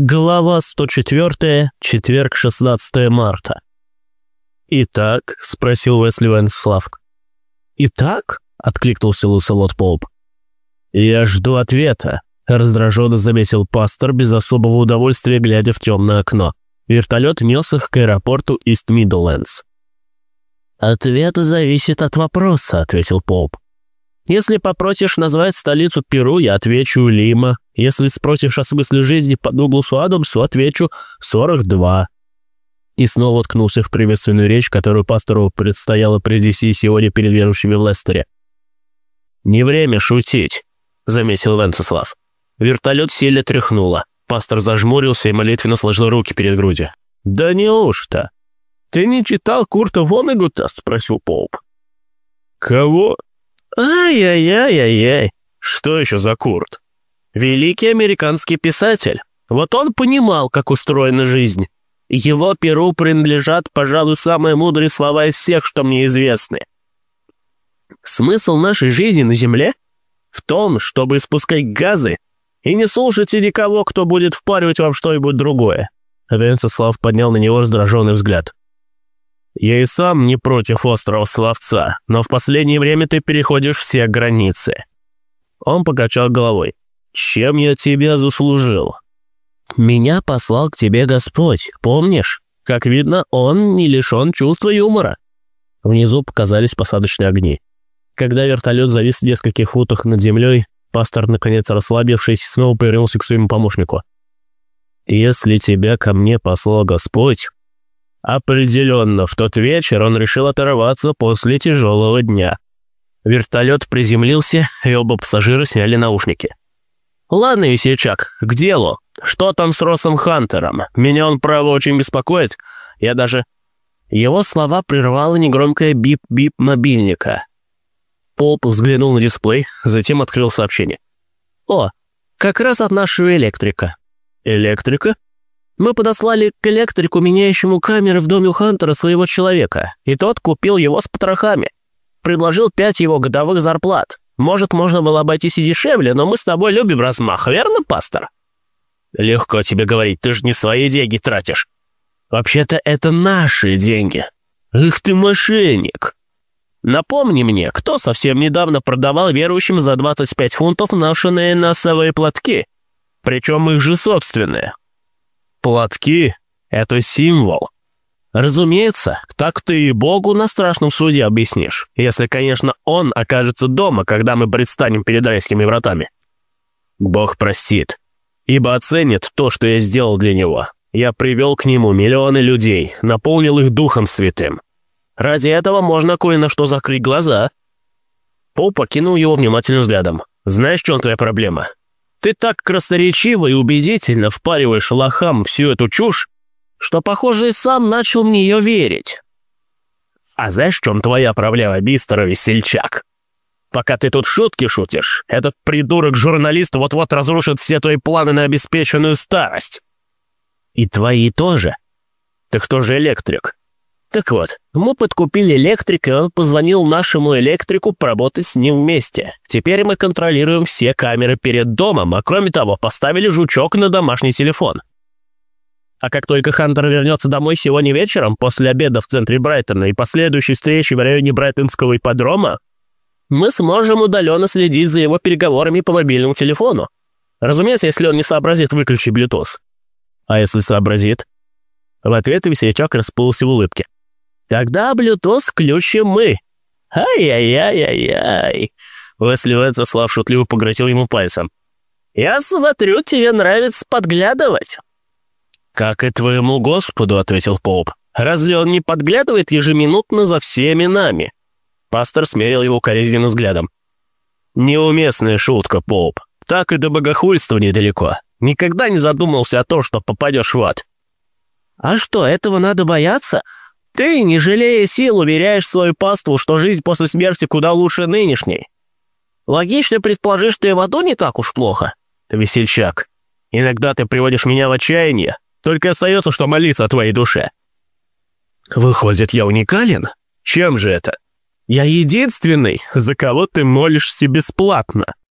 Глава 104, четверг, 16 марта. «Итак?» — спросил Уэсли Венслав. «Итак?» — откликнулся Луселот Поуп. «Я жду ответа», — раздраженно заметил пастор без особого удовольствия, глядя в темное окно. Вертолет нес их к аэропорту Ист-Миддлендс. «Ответ зависит от вопроса», — ответил Поуп. Если попросишь назвать столицу Перу, я отвечу Лима. Если спросишь о смысле жизни по Дугласу Адамсу, отвечу 42. И снова уткнулся в приветственную речь, которую пастору предстояло произнести сегодня перед верующими в Лестере. «Не время шутить», — заметил Венцеслав. Вертолет сильно тряхнуло. Пастор зажмурился и молитвенно сложил руки перед грудью. «Да неужто? Ты не читал Курта Вонегута?» — спросил Поуп. «Кого?» Ай-яй-яй-яй-яй. Что еще за Курт? Великий американский писатель. Вот он понимал, как устроена жизнь. Его перу принадлежат, пожалуй, самые мудрые слова из всех, что мне известны. Смысл нашей жизни на Земле в том, чтобы испускать газы и не слушайте никого, кто будет впаривать вам что-нибудь другое. Венцеслав поднял на него раздраженный взгляд. Я и сам не против острого словца, но в последнее время ты переходишь все границы». Он покачал головой. «Чем я тебя заслужил?» «Меня послал к тебе Господь, помнишь? Как видно, он не лишен чувства юмора». Внизу показались посадочные огни. Когда вертолет завис в нескольких футах над землей, пастор, наконец расслабившись, снова повернулся к своему помощнику. «Если тебя ко мне послал Господь, Определенно, в тот вечер он решил оторваться после тяжелого дня. Вертолет приземлился, и оба пассажира сняли наушники. «Ладно, весельчак, к делу. Что там с Россом Хантером? Меня он, право, очень беспокоит. Я даже...» Его слова прервало негромкое бип-бип мобильника. Поп взглянул на дисплей, затем открыл сообщение. «О, как раз от нашего электрика». «Электрика?» Мы подослали к электрику, меняющему камеры в доме у Хантера своего человека, и тот купил его с потрохами. Предложил пять его годовых зарплат. Может, можно было обойтись и дешевле, но мы с тобой любим размах, верно, пастор? Легко тебе говорить, ты же не свои деньги тратишь. Вообще-то это наши деньги. Эх ты мошенник. Напомни мне, кто совсем недавно продавал верующим за 25 фунтов наши носовые платки? Причем их же собственные. Платки — это символ. Разумеется, так ты и Богу на страшном суде объяснишь, если, конечно, он окажется дома, когда мы предстанем перед райскими вратами. Бог простит, ибо оценит то, что я сделал для него. Я привел к нему миллионы людей, наполнил их Духом Святым. Ради этого можно кое на что закрыть глаза. Пол покинул его внимательным взглядом. «Знаешь, в чем твоя проблема? Ты так красноречиво и убедительно впариваешь лохам всю эту чушь, что, похоже, и сам начал в нее верить. А знаешь, в чем твоя проблема, мистер Весельчак? Пока ты тут шутки шутишь, этот придурок-журналист вот-вот разрушит все твои планы на обеспеченную старость. И твои тоже. Ты кто же электрик? Так вот, мы подкупили электрика, и он позвонил нашему электрику поработать с ним вместе. Теперь мы контролируем все камеры перед домом, а кроме того, поставили жучок на домашний телефон. А как только Хантер вернется домой сегодня вечером, после обеда в центре Брайтона и последующей встречи в районе Брайтонского ипподрома, мы сможем удаленно следить за его переговорами по мобильному телефону. Разумеется, если он не сообразит выключить Bluetooth. А если сообразит? В ответ весельчак расплылся в улыбке. Тогда Bluetooth включим мы. Ай-яй-яй-яй-яй. Уэсли Венцеслав шутливо погрозил ему пальцем. «Я смотрю, тебе нравится подглядывать». «Как и твоему Господу», — ответил Поуп. «Разве он не подглядывает ежеминутно за всеми нами?» Пастор смерил его коризненным взглядом. «Неуместная шутка, Поуп. Так и до богохульства недалеко. Никогда не задумался о том, что попадешь в ад». «А что, этого надо бояться?» Ты, не жалея сил, уверяешь свою паству, что жизнь после смерти куда лучше нынешней. Логично предположить, что и в аду не так уж плохо. Весельчак, иногда ты приводишь меня в отчаяние. Только остается, что молиться о твоей душе. Выходит, я уникален? Чем же это? Я единственный, за кого ты молишься бесплатно.